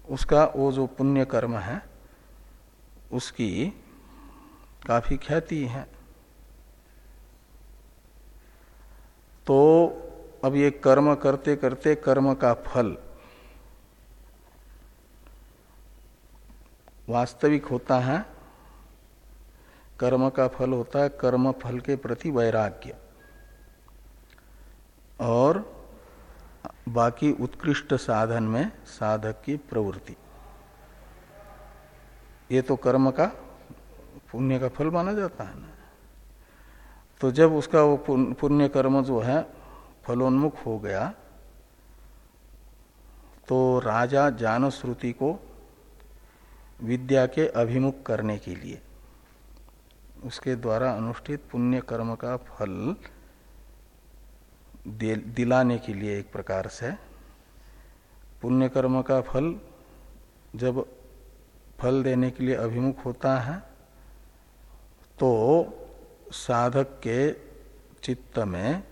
उसका वो जो पुण्य कर्म है उसकी काफ़ी ख्याति है। तो अब ये कर्म करते करते कर्म का फल वास्तविक होता है। कर्म का फल होता है, कर्म फल के प्रति वैराग्य। और बाकी उत्कृष्ट साधन में साधक की प्रवृत्ति। ये तो कर्म का, पुण्य का फल माना जाता है ना। तो जब उसका वो पुण्य कर्म जो है, फलोन्मुख हो गया तो राजा जान श्रुति को विद्या के अभिमुख करने के लिए, उसके द्वारा अनुष्ठित पुण्य कर्म का फल दिलाने के लिए एक प्रकार से पुण्य कर्म का फल जब फल देने के लिए अभिमुख होता है तो साधक के चित्त में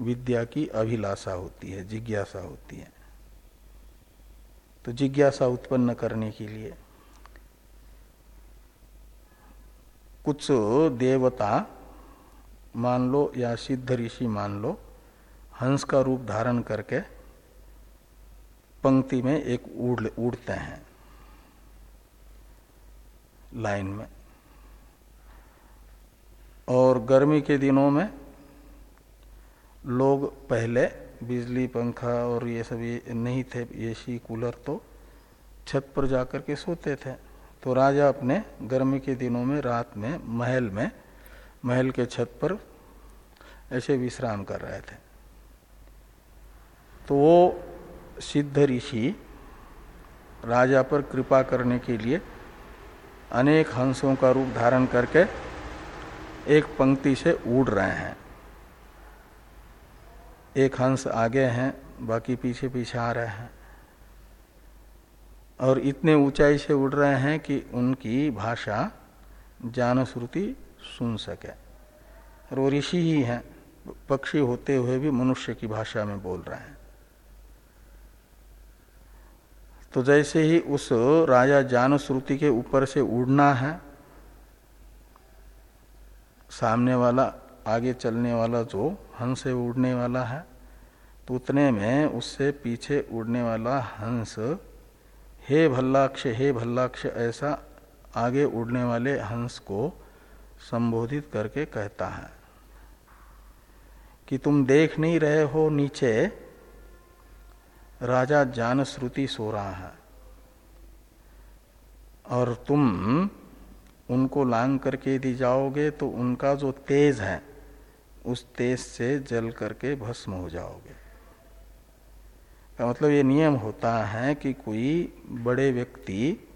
विद्या की अभिलाषा होती है, जिज्ञासा होती है। तो जिज्ञासा उत्पन्न करने के लिए कुछ देवता, मान लो या सिद्ध ऋषि मान लो, हंस का रूप धारण करके पंक्ति में एक उड़, उड़ते हैं। लाइन में। और गर्मी के दिनों में लोग पहले बिजली, पंखा और ये सब नहीं थे एसी कूलर तो छत पर जाकर के सोते थे। तो राजा अपने गर्मी के दिनों में, रात में, महल में, महल के छत पर ऐसे विश्राम कर रहे थे। तो वो सिद्ध ऋषि राजा पर कृपा करने के लिए अनेक हंसों का रूप धारण करके एक पंक्ति से उड़ रहे हैं। एक हंस आगे हैं, बाकी पीछे पीछे आ रहे हैं। और इतने ऊंचाई से उड़ रहे हैं कि उनकी भाषा जान श्रुति सुन सके। और वो ऋषि ही हैं, पक्षी होते हुए भी मनुष्य की भाषा में बोल रहे हैं। तो जैसे ही उस राजा जान श्रुति के ऊपर से उड़ना है सामने वाला, आगे चलने वाला जो हंस से उड़ने वाला है तो उतने में उससे पीछे उड़ने वाला हंस, हे भल्लाक्ष हे भल्लाक्ष, ऐसा आगे उड़ने वाले हंस को संबोधित करके कहता है। कि तुम देख नहीं रहे हो नीचे, राजा जान श्रुति सो रहा है। और तुम उनको लांग करके यदि जाओगे तो उनका जो तेज है, उस तेज से जल करके भस्म हो जाओगे। मतलब ये नियम होता है कि कोई बड़े व्यक्ति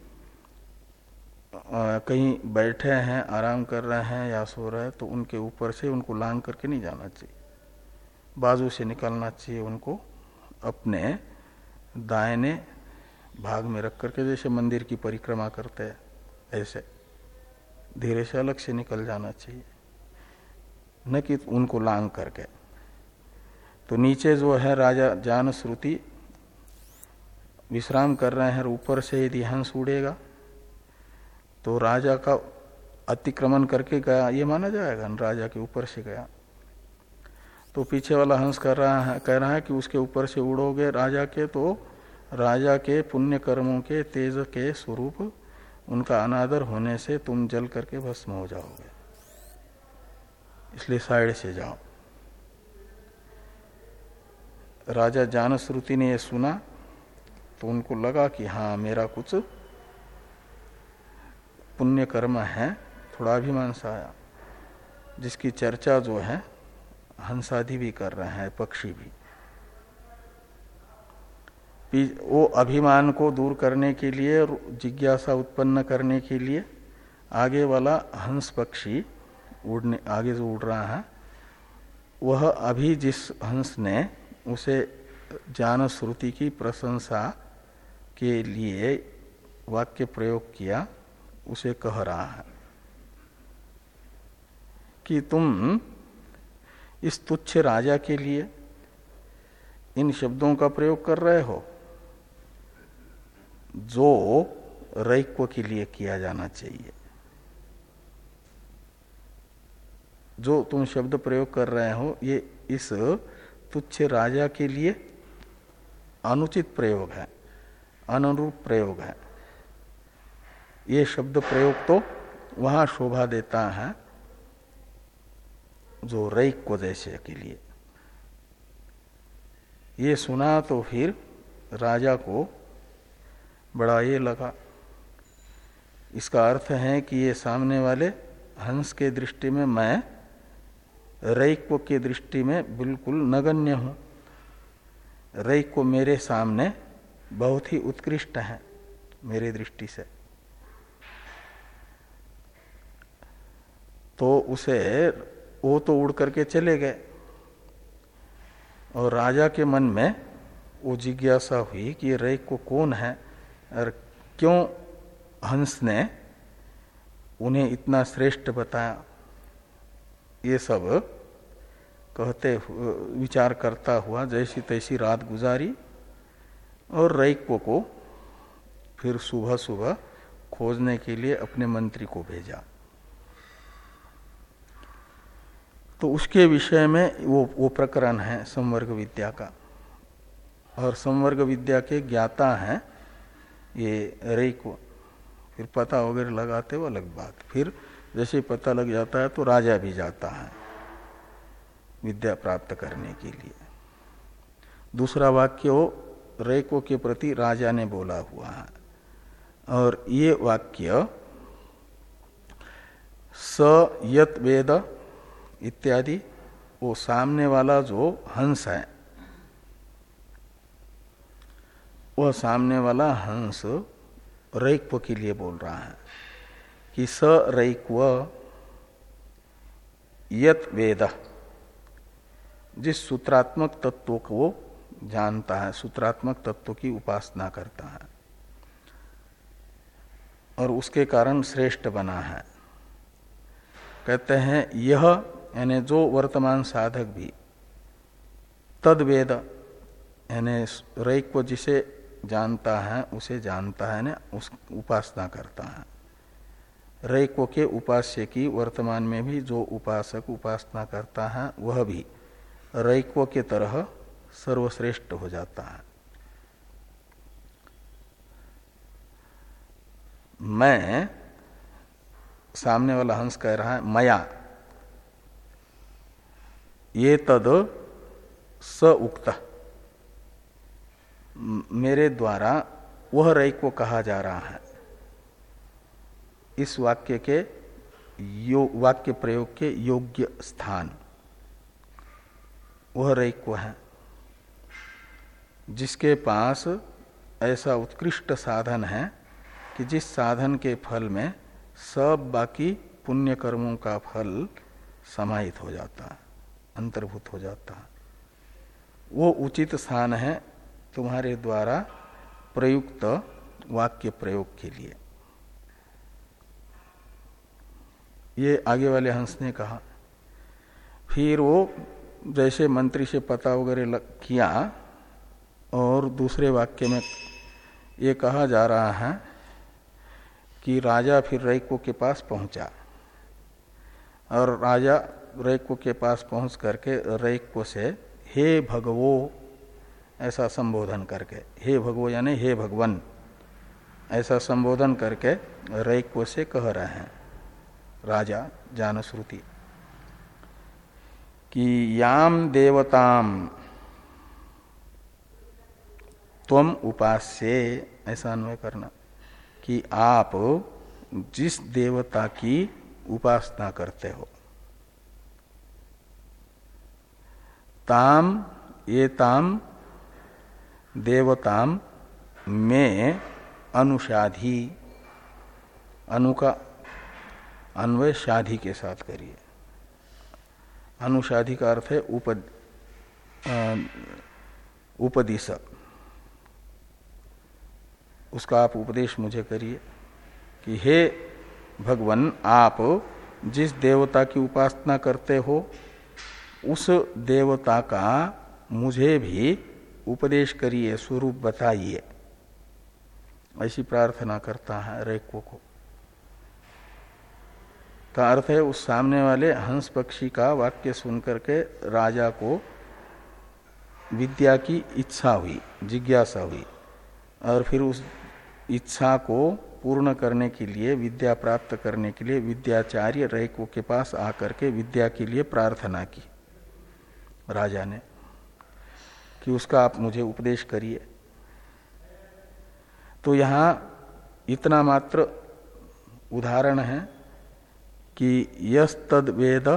कहीं बैठे हैं, आराम कर रहे हैं या सो रहे हैं तो उनके ऊपर से उनको लांग करके नहीं जाना चाहिए। बाजू से निकलना चाहिए उनको, अपने दायने भाग में रख करके, जैसे मंदिर की परिक्रमा करते हैं, ऐसे। धीरे से अलग से निकल जाना चाहिए। न कि उनको लांग करके। तो नीचे जो है राजा जान श्रुति विश्राम कर रहे हैं ऊपर से यदि हंस उड़ेगा तो राजा का अतिक्रमण करके गया। ये माना जाएगा राजा के ऊपर से गया। तो पीछे वाला हंस कर रहा है, कह रहा है कि उसके ऊपर से उड़ोगे राजा के तो राजा के पुण्य कर्मों के, तेज के स्वरूप उनका अनादर होने से तुम जल करके भस्म हो जाओगे। इसलिए साइड से जाओ। राजा जानश्रुति ने यह सुना तो उनको लगा कि हाँ मेरा कुछ पुण्य कर्म है, थोड़ा अभिमान सा आया, जिसकी चर्चा जो है, हंसादि भी कर रहे हैं, पक्षी भी। वो अभिमान को दूर करने के लिए जिज्ञासा उत्पन्न करने के लिए आगे वाला हंस पक्षी उड़ने, आगे जो उड़ रहा है, वह अभी जिस हंस ने उसे ज्ञान श्रुति की प्रशंसा के लिए वाक्य प्रयोग किया, उसे कह रहा है कि तुम इस तुच्छ राजा के लिए इन शब्दों का प्रयोग कर रहे हो। जो रैक्व के लिए किया जाना चाहिए। जो तुम शब्द प्रयोग कर रहे हो, ये इस तुच्छ राजा के लिए अनुचित प्रयोग है, अनुरूप प्रयोग है। ये शब्द प्रयोग तो वहाँ शोभा देता है, जो रईक को जैसे के लिए। ये सुना तो फिर राजा को बड़ा ये लगा। इसका अर्थ है कि ये सामने वाले हंस के दृष्टि में, मैं रईक्व की दृष्टि में बिल्कुल नगण्य हूँ। रईक्व मेरे सामने बहुत ही उत्कृष्ट है, मेरी दृष्टि से। तो उसे वो तो उड़ करके चले गए। और राजा के मन में वो जिज्ञासा हुई कि रैक को कौन है? और क्यों हंस ने उन्हें इतना श्रेष्ठ बताया? ये सब कहते विचार करता हुआ जैसी तैसी रात गुजारी और रईको को फिर सुबह सुबह खोजने के लिए अपने मंत्री को भेजा। तो उसके विषय में वो वो प्रकरण है संवर्ग विद्या का। और संवर्ग विद्या के ज्ञाता हैं ये रईको फिर पता वगैरह लगाते वो अलग बात। फिर जैसे पता लग जाता है तो राजा भी जाता है विद्या प्राप्त करने के लिए। दूसरा वाक्य, वो रेको के प्रति राजा ने बोला हुआ है। और ये वाक्य, स यत वेद इत्यादि, वो सामने वाला जो हंस है वह सामने वाला हंस रैक्व के लिए बोल रहा है कि स रैक्व यत वेद। जिस सूत्रात्मक तत्व को जानता है, सूत्रात्मक तत्व की उपासना करता है और उसके कारण श्रेष्ठ बना है। कहते हैं, यह यानी जो वर्तमान साधक भी तद वेद यानी रैक जिसे जानता है, उसे जानता है ना, उस उपासना करता है। रैको के उपास्य की वर्तमान में भी जो उपासक उपासना करता है, वह भी रैको के तरह सर्वश्रेष्ठ हो जाता है। मैं सामने वाला हंस कह रहा है, मया। ये तद स उक्त। मेरे द्वारा वह रई को कहा जा रहा है। इस वाक्य के यो, वाक्य प्रयोग के योग्य स्थान वह रई को है जिसके पास ऐसा उत्कृष्ट साधन है कि जिस साधन के फल में सब बाकी पुण्य कर्मों का फल समाहित हो जाता है अंतर्भूत हो जाता। है वो उचित स्थान है तुम्हारे द्वारा प्रयुक्त वाक्य प्रयोग के लिए। ये आगे वाले हंस ने कहा, फिर वो जैसे मंत्री से पता वगैरह किया और दूसरे वाक्य में ये कहा जा रहा है कि राजा फिर रैको के पास पहुँचा और राजा रैको के पास पहुँच करके रैको से, हे भगवो ऐसा संबोधन करके, हे भगवो, यानी हे भगवन, ऐसा संबोधन करके रैको से कह रहे हैं, राजा जानश्रुति, कि याम देवताम तम उपास्य, ऐसा अन्वय करना, कि आप जिस देवता की उपासना करते हो, ताम, ये ताम देवताम में अनुषाधी। अनु का अन्वय शाधि के साथ करिए। अनुषाधि का अर्थ है उप उपदिश उसका आप उपदेश मुझे करिए कि हे भगवान, आप जिस देवता की उपासना करते हो, उस देवता का मुझे भी उपदेश करिए, स्वरूप बताइए। ऐसी प्रार्थना करता है रेको को। का अर्थ है, उस सामने वाले हंस पक्षी का वाक्य सुनकर के राजा को विद्या की इच्छा हुई, जिज्ञासा हुई, और फिर उस इच्छा को पूर्ण करने के लिए, विद्या प्राप्त करने के लिए, विद्याचार्य रैको के पास आकर के विद्या के लिए प्रार्थना की। राजा ने कि उसका आप मुझे उपदेश करिए। तो यहाँ इतना मात्र उदाहरण है कि यस तद वेद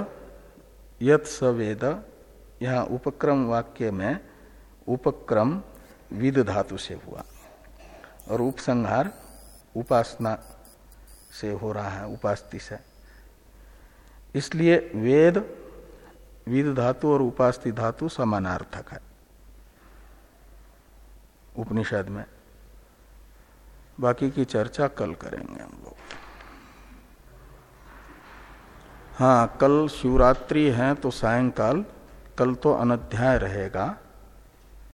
यत वेद यहाँ उपक्रम वाक्य में उपक्रम विद धातु से हुआ और उपसंहार उपासना से हो रहा है, उपास्ति से। इसलिए वेद विद धातु और उपास्ति धातु समानार्थक है। उपनिषद में। बाकी की चर्चा कल करेंगे हम लोग। हाँ कल शिवरात्रि है तो सायंकाल, कल तो अनध्याय रहेगा।